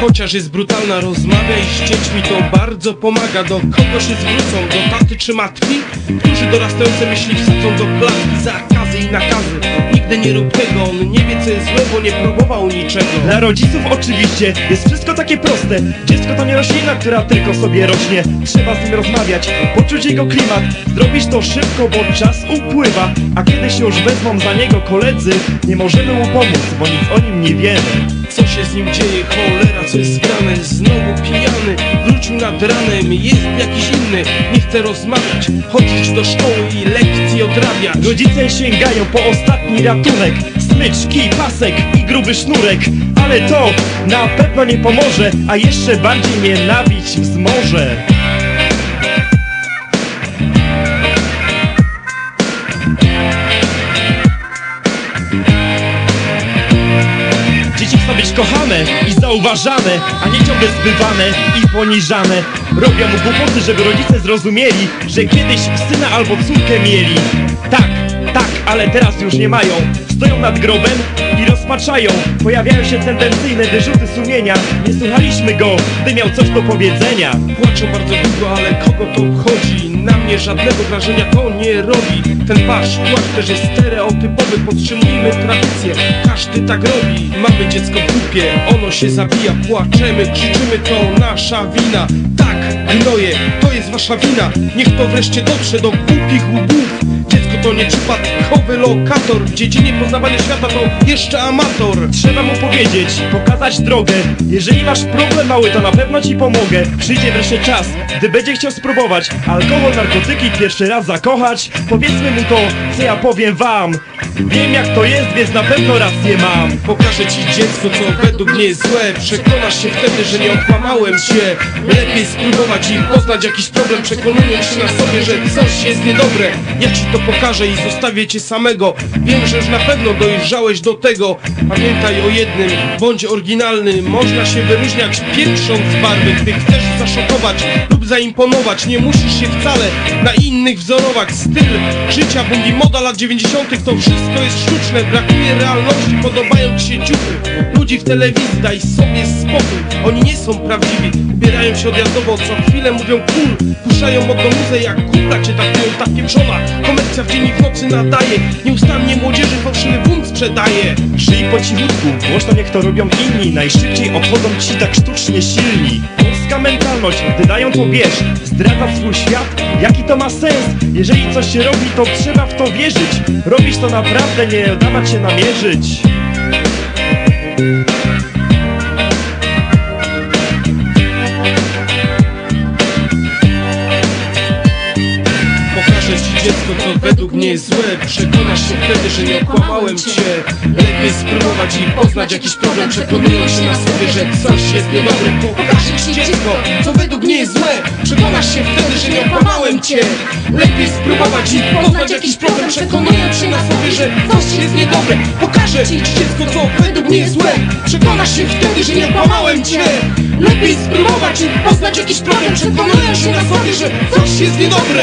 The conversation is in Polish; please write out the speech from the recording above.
chociaż jest brutalna Rozmawiaj z dziećmi, to bardzo pomaga Do kogo się zwrócą? Do taty czy matki? Którzy dorastające myśli wsadzą do klatki Zakazy i nakazy Nie rób tego, on nie wie co jest złe, bo nie próbował niczego. Dla rodziców oczywiście jest wszystko takie proste. Dziecko to nie roślina, która tylko sobie rośnie. Trzeba z nim rozmawiać, poczuć jego klimat. Zrobisz to szybko, bo czas upływa. A kiedy się już wezmą za niego koledzy Nie możemy mu pomóc, bo nic o nim nie wiemy. Co się z nim dzieje, cholera, co jest grane? Znowu pijany, nad ranem Jest jakiś inny, nie chce rozmawiać Chodzić do szkoły i lekcji odrabiać. Rodzice sięgają po ostatni ratunek Smycz, kij, pasek i gruby sznurek Ale to na pewno nie pomoże A jeszcze bardziej nienawiść wzmoże Być kochane i zauważane A nie ciągle zbywane i poniżane. Robią mu głupoty, żeby rodzice zrozumieli Że kiedyś syna albo córkę mieli. Tak, tak, ale teraz już nie mają. Stoją nad grobem i rozpaczają. Pojawiają się tendencyjne wyrzuty sumienia. Nie słuchaliśmy go, gdy miał coś do powiedzenia. Płaczą bardzo długo, ale kogo to obchodzi? Na mnie żadnego wrażenia to nie robi. Ten wasz płacz też jest stereotypowy. Podtrzymujmy tradycję, każdy tak robi? Mamy dziecko w dupie, ono się zabija Płaczemy, krzyczymy, to nasza wina. Tak, gnoje, to wasza wina. Niech to wreszcie dotrze do głupich łbów. Dziecko to nie przypadkowy lokator. W dziedzinie poznawania świata to jeszcze amator. Trzeba mu powiedzieć, pokazać drogę. Jeżeli masz problem mały, to na pewno ci pomogę. Przyjdzie wreszcie czas, gdy będzie chciał spróbować Alkohol, narkotyki, pierwszy raz zakochać. Powiedzmy mu to, co ja powiem wam. Wiem jak to jest, więc na pewno rację mam. Pokażę ci dziecko, co według mnie jest złe. Przekonasz się wtedy, że nie okłamałem cię Lepiej spróbować i poznać jakiś problem Przekonując się na sobie, że coś jest niedobre. Ja ci to pokażę i zostawię cię samego. Wiem, że już na pewno dojrzałeś do tego. Pamiętaj o jednym, bądź oryginalny. Można się wyróżniać pieprząc barwy Gdy chcesz zaszokować lub zaimponować. Nie musisz się wcale na innych wzorować. Styl życia, boom i moda lat 90 To wszystko jest sztuczne, brakuje realności. Podobają ci się ciuchy Ludzi w telewizji, daj sobie spokój. Oni nie są prawdziwi, ubierają się odjazdowo Co. Chwilę mówią cool, puszczają modną muzę Jak kurwa cię traktują ta pieprzona Komercja w dzień i w nocy nadaje Nieustannie młodzieży fałszywy bunt sprzedaje. Żyj po cichutku, głośno niech to robią inni. Najszybciej obchodzą ci tak sztucznie silni. Polska mentalność, gdy dają to bierz. Zdradza swój świat, jaki to ma sens. Jeżeli coś się robi, to trzeba w to wierzyć. Robić to naprawdę, nie dawać się namierzyć Pokażę ci dziecko, co według mnie jest złe. Przekonasz się wtedy, że nie okłamałem cię. Lepiej spróbować i poznać jakiś problem. Przekonując się na sobie, że coś jest niedobre. Pokażę ci dziecko, co według mnie jest złe. Przekonasz się wtedy, że nie okłamałem cię. Lepiej spróbować i poznać jakiś problem Przekonując się na sobie, że coś jest niedobre. Pokażę ci dziecko, co według mnie jest złe. Przekonasz się wtedy, że nie okłamałem cię. Lepiej spróbować i poznać jakiś problem Przekonując się na sobie, że coś jest niedobre